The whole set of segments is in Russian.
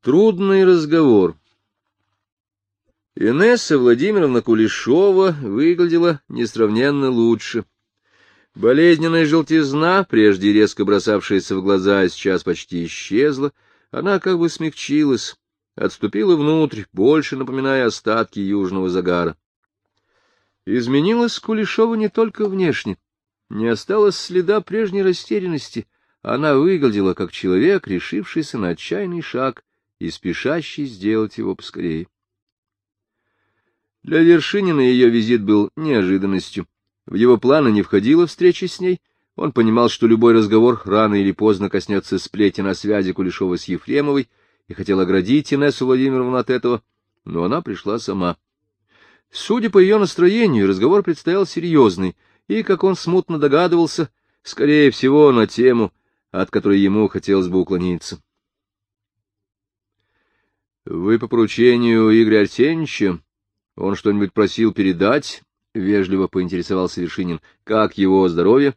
Трудный разговор. Инесса Владимировна Кулешова выглядела несравненно лучше. Болезненная желтизна, прежде резко бросавшаяся в глаза, сейчас почти исчезла. Она как бы смягчилась, отступила внутрь, больше напоминая остатки южного загара. Изменилась Кулешова не только внешне. Не осталось следа прежней растерянности. Она выглядела как человек, решившийся на отчаянный шаг и спешащий сделать его поскорее. Для Вершинина ее визит был неожиданностью. В его планы не входила встреча с ней. Он понимал, что любой разговор рано или поздно коснется сплетен о связи Кулешова с Ефремовой, и хотел оградить Инессу Владимировну от этого, но она пришла сама. Судя по ее настроению, разговор предстоял серьезный, и, как он смутно догадывался, скорее всего, на тему, от которой ему хотелось бы уклониться. — Вы по поручению Игоря Арсеньевича? Он что-нибудь просил передать? — вежливо поинтересовался Вершинин. — Как его здоровье?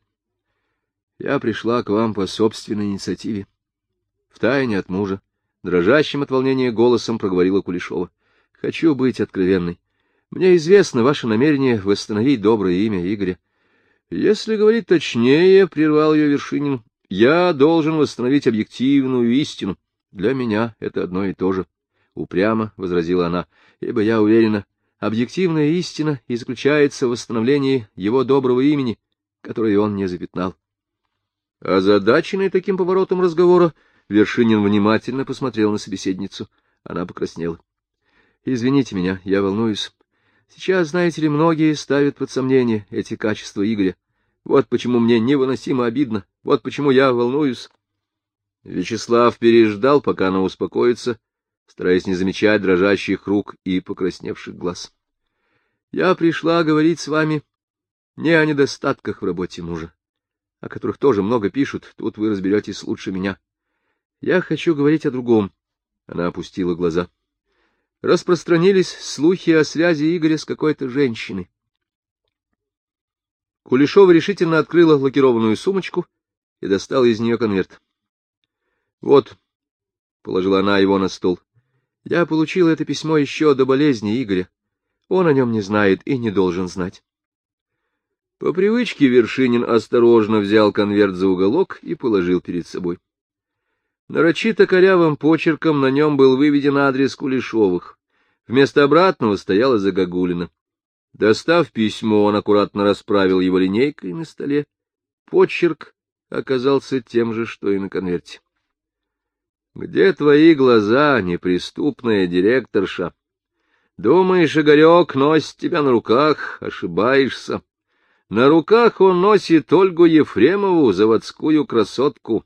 — Я пришла к вам по собственной инициативе. Втайне от мужа, дрожащим от волнения голосом проговорила Кулешова. — Хочу быть откровенной. Мне известно ваше намерение восстановить доброе имя Игоря. Если говорить точнее, — прервал ее Вершинин, — я должен восстановить объективную истину. Для меня это одно и то же. Упрямо возразила она, ибо я уверена, Объективная истина и заключается в восстановлении его доброго имени, которое он не запятнал. Озадаченный таким поворотом разговора, Вершинин внимательно посмотрел на собеседницу. Она покраснела. — Извините меня, я волнуюсь. Сейчас, знаете ли, многие ставят под сомнение эти качества Игоря. Вот почему мне невыносимо обидно, вот почему я волнуюсь. Вячеслав переждал, пока она успокоится, стараясь не замечать дрожащих рук и покрасневших глаз. — Я пришла говорить с вами не о недостатках в работе мужа, о которых тоже много пишут, тут вы разберетесь лучше меня. Я хочу говорить о другом. Она опустила глаза. Распространились слухи о связи Игоря с какой-то женщиной. Кулешова решительно открыла лакированную сумочку и достала из нее конверт. — Вот, — положила она его на стол, я получил это письмо еще до болезни Игоря. Он о нем не знает и не должен знать. По привычке Вершинин осторожно взял конверт за уголок и положил перед собой. Нарочито корявым почерком на нем был выведен адрес Кулешовых. Вместо обратного стояла загогулина. Достав письмо, он аккуратно расправил его линейкой на столе. Почерк оказался тем же, что и на конверте. Где твои глаза, неприступная директорша? Думаешь, Игорек носит тебя на руках, ошибаешься. На руках он носит Ольгу Ефремову, заводскую красотку.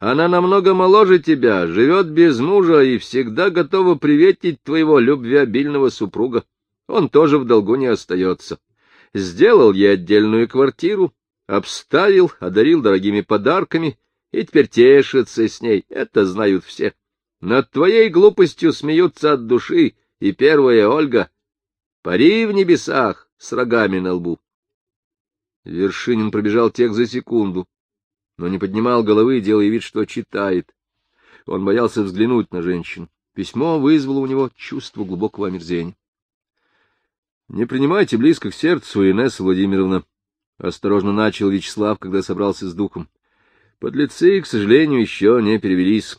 Она намного моложе тебя, живет без мужа и всегда готова приветить твоего любвеобильного супруга. Он тоже в долгу не остается. Сделал ей отдельную квартиру, обставил, одарил дорогими подарками и теперь тешится с ней, это знают все. Над твоей глупостью смеются от души, и первая Ольга — пари в небесах с рогами на лбу. Вершинин пробежал текст за секунду, но не поднимал головы, делая вид, что читает. Он боялся взглянуть на женщину. Письмо вызвало у него чувство глубокого омерзения. — Не принимайте близко к сердцу, Инесса Владимировна, — осторожно начал Вячеслав, когда собрался с духом. Подлецы, к сожалению, еще не перевелись.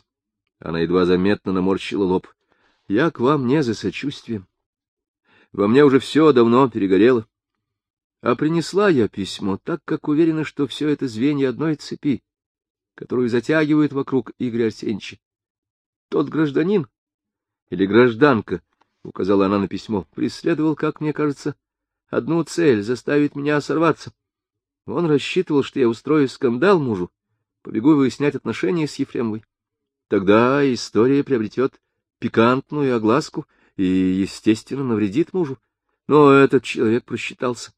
Она едва заметно наморщила лоб. Я к вам не за сочувствием. Во мне уже все давно перегорело. А принесла я письмо, так как уверена, что все это звенья одной цепи, которую затягивают вокруг Игоря Арсеньевича. Тот гражданин или гражданка, — указала она на письмо, — преследовал, как мне кажется, одну цель — заставить меня сорваться. Он рассчитывал, что я устрою скандал мужу, побегу выяснять отношения с Ефремовой. Тогда история приобретет пикантную огласку и, естественно, навредит мужу. Но этот человек просчитался.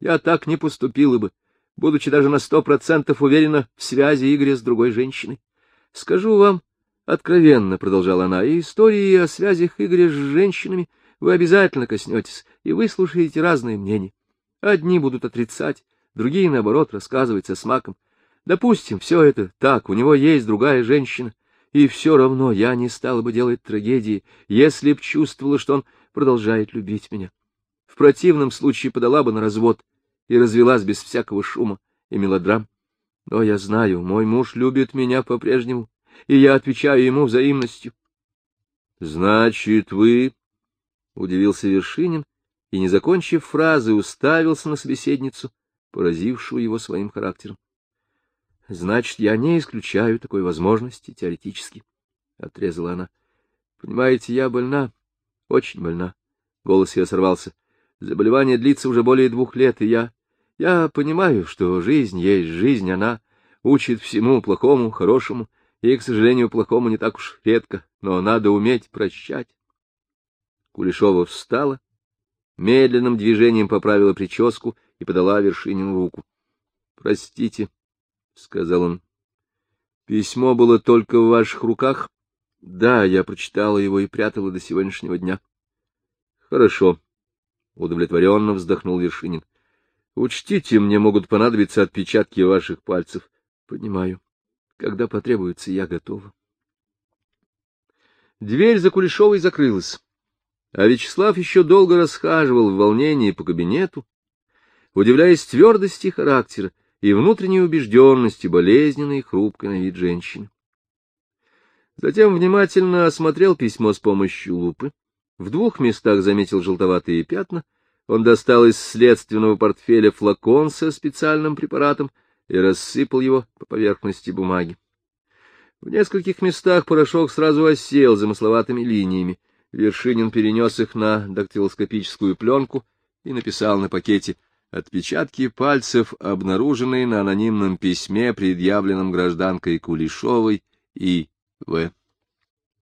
Я так не поступила бы, будучи даже на сто процентов уверена в связи Игоря с другой женщиной. Скажу вам откровенно, — продолжала она, — и истории о связях Игоря с женщинами вы обязательно коснетесь и выслушаете разные мнения. Одни будут отрицать, другие, наоборот, рассказывать со смаком. Допустим, все это так, у него есть другая женщина, И все равно я не стала бы делать трагедии, если б чувствовала, что он продолжает любить меня. В противном случае подала бы на развод и развелась без всякого шума и мелодрам. Но я знаю, мой муж любит меня по-прежнему, и я отвечаю ему взаимностью. — Значит, вы... — удивился Вершинин, и, не закончив фразы, уставился на собеседницу, поразившую его своим характером. — Значит, я не исключаю такой возможности теоретически, — отрезала она. — Понимаете, я больна, очень больна. Голос ее сорвался. Заболевание длится уже более двух лет, и я... Я понимаю, что жизнь есть жизнь, она учит всему плохому, хорошему, и, к сожалению, плохому не так уж редко, но надо уметь прощать. Кулешова встала, медленным движением поправила прическу и подала Вершинину руку. — Простите, — сказал он. — Письмо было только в ваших руках? — Да, я прочитала его и прятала до сегодняшнего дня. — Хорошо, — удовлетворенно вздохнул Вершинин. — Учтите, мне могут понадобиться отпечатки ваших пальцев. — Понимаю. Когда потребуется, я готова. Дверь за Кулешовой закрылась, а Вячеслав еще долго расхаживал в волнении по кабинету, удивляясь твердости характера и внутренней убежденности болезненной и хрупкой на вид женщины. Затем внимательно осмотрел письмо с помощью лупы, в двух местах заметил желтоватые пятна — он достал из следственного портфеля флакон со специальным препаратом и рассыпал его по поверхности бумаги. В нескольких местах порошок сразу осел замысловатыми линиями. Вершинин перенес их на дактилоскопическую пленку и написал на пакете «Отпечатки пальцев, обнаруженные на анонимном письме, предъявленном гражданкой Кулешовой и В».